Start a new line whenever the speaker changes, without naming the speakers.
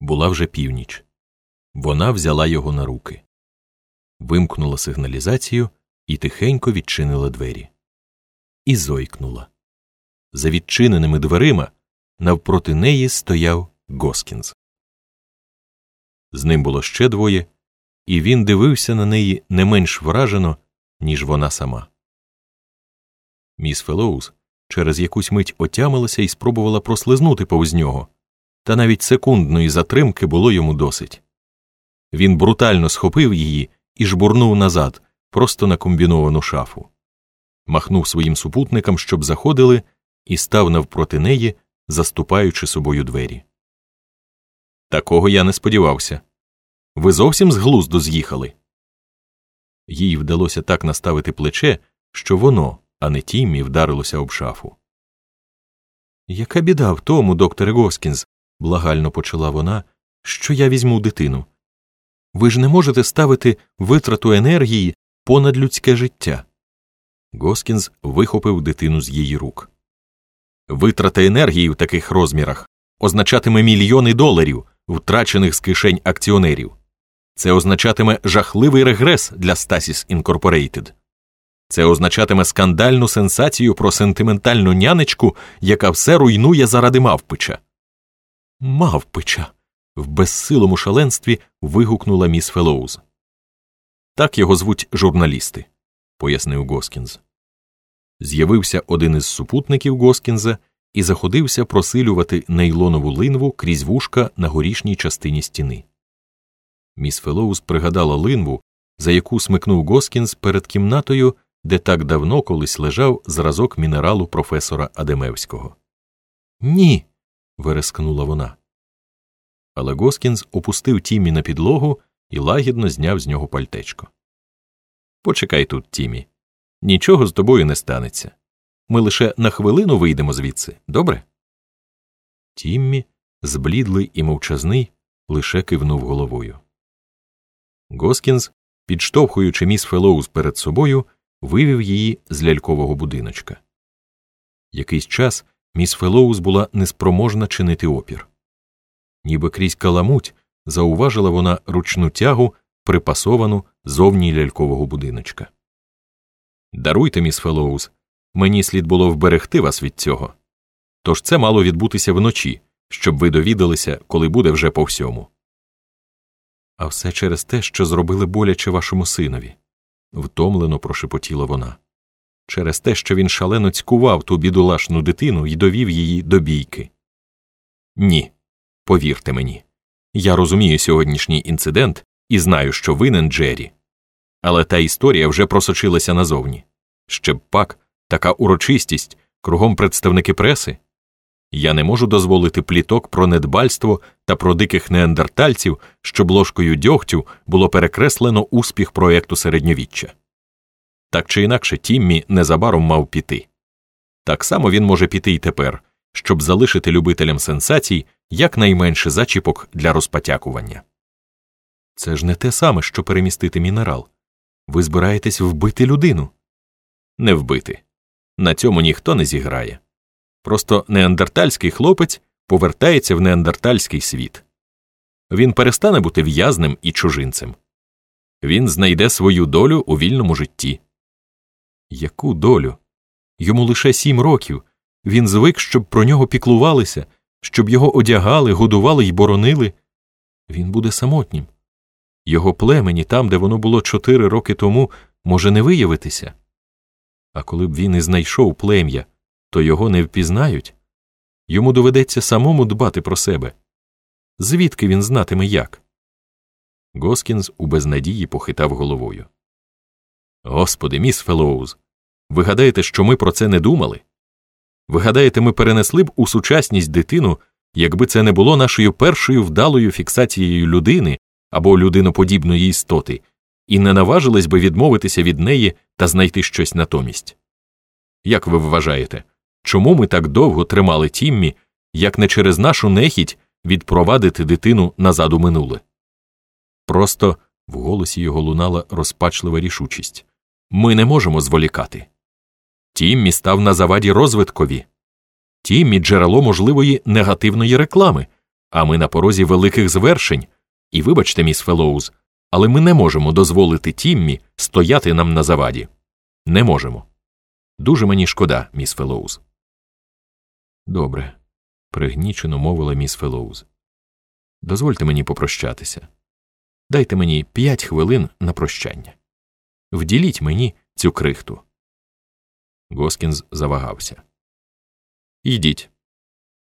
Була вже північ. Вона взяла його на руки, вимкнула сигналізацію і тихенько відчинила двері. І зойкнула. За відчиненими дверима навпроти неї стояв Госкінз. З ним було ще двоє, і він дивився на неї не менш вражено, ніж вона сама. Міс Фелоуз через якусь мить отямилася і спробувала прослизнути повз нього, та навіть секундної затримки було йому досить. Він брутально схопив її і жбурнув назад, просто на комбіновану шафу, махнув своїм супутникам, щоб заходили, і став навпроти неї, заступаючи собою двері. Такого я не сподівався. Ви зовсім з глузду з'їхали. Їй вдалося так наставити плече, що воно, а не Тіммі, вдарилося об шафу. Яка біда в тому, докторе Госкінз, благально почала вона, що я візьму дитину. Ви ж не можете ставити витрату енергії понад людське життя. Госкінз вихопив дитину з її рук. Витрата енергії в таких розмірах означатиме мільйони доларів, втрачених з кишень акціонерів. Це означатиме жахливий регрес для Stasis Incorporated. Це означатиме скандальну сенсацію про сентиментальну нянечку, яка все руйнує заради мавпича. Мавпича. в безсилому шаленстві вигукнула міс Фелоуз. Так його звуть журналісти, пояснив Госкінз. З'явився один із супутників Госкінза і заходився просилювати нейлонову линву крізь вушка на горішній частині стіни. Міс Фелоуз пригадала линву, за яку смикнув Госкінз перед кімнатою, де так давно колись лежав зразок мінералу професора Адемевського. Ні. Верескнула вона. Але Госкінз опустив Тімі на підлогу і лагідно зняв з нього пальтечко. Почекай тут, Тімі. Нічого з тобою не станеться. Ми лише на хвилину вийдемо звідси, добре? Тіммі, зблідлий і мовчазний, лише кивнув головою. Госкінз, підштовхуючи міс Фелоуз перед собою, вивів її з лялькового будиночка. Якийсь час міс Фелоуз була неспроможна чинити опір. Ніби крізь каламуть зауважила вона ручну тягу, припасовану зовні лялькового будиночка. Даруйте, міс Фелоуз, мені слід було вберегти вас від цього. Тож це мало відбутися вночі, щоб ви довідалися, коли буде вже по всьому. А все через те, що зробили боляче вашому синові, втомлено прошепотіла вона. Через те, що він шалено цькував ту бідолашну дитину і довів її до бійки. Ні, повірте мені. Я розумію сьогоднішній інцидент і знаю, що винен Джері. Але та історія вже просочилася назовні. Ще б пак, така урочистість, кругом представники преси. Я не можу дозволити пліток про недбальство та про диких неандертальців, щоб ложкою дьогтю було перекреслено успіх проєкту середньовіччя. Так чи інакше, Тіммі незабаром мав піти. Так само він може піти й тепер, щоб залишити любителям сенсацій якнайменше зачіпок для розпотякування. Це ж не те саме, що перемістити мінерал. Ви збираєтесь вбити людину? Не вбити. На цьому ніхто не зіграє. Просто неандертальський хлопець повертається в неандертальський світ. Він перестане бути в'язним і чужинцем. Він знайде свою долю у вільному житті. Яку долю? Йому лише сім років. Він звик, щоб про нього піклувалися, щоб його одягали, годували й боронили. Він буде самотнім. Його племені, там, де воно було чотири роки тому, може не виявитися. А коли б він і знайшов плем'я, то його не впізнають. Йому доведеться самому дбати про себе. Звідки він знатиме як? Госкінз у безнадії похитав головою. Господи, міс Фелоуз, ви гадаєте, що ми про це не думали? Ви гадаєте, ми перенесли б у сучасність дитину, якби це не було нашою першою вдалою фіксацією людини або людиноподібної істоти, і не наважились би відмовитися від неї та знайти щось натомість? Як ви вважаєте, чому ми так довго тримали Тіммі, як не через нашу нехідь відпровадити дитину назад у минуле? Просто в голосі його лунала розпачлива рішучість ми не можемо зволікати. Тіммі став на заваді розвиткові. Тіммі джерело можливої негативної реклами, А ми на порозі великих звершень. І вибачте, міс Фелоуз, але ми не можемо дозволити Тіммі стояти нам на заваді. Не можемо. Дуже мені шкода, міс Фелоуз. Добре, пригнічено мовила міс Фелоуз. Дозвольте мені попрощатися. Дайте мені п'ять хвилин на прощання. Вділіть мені цю крихту. Госкінз завагався. Йдіть,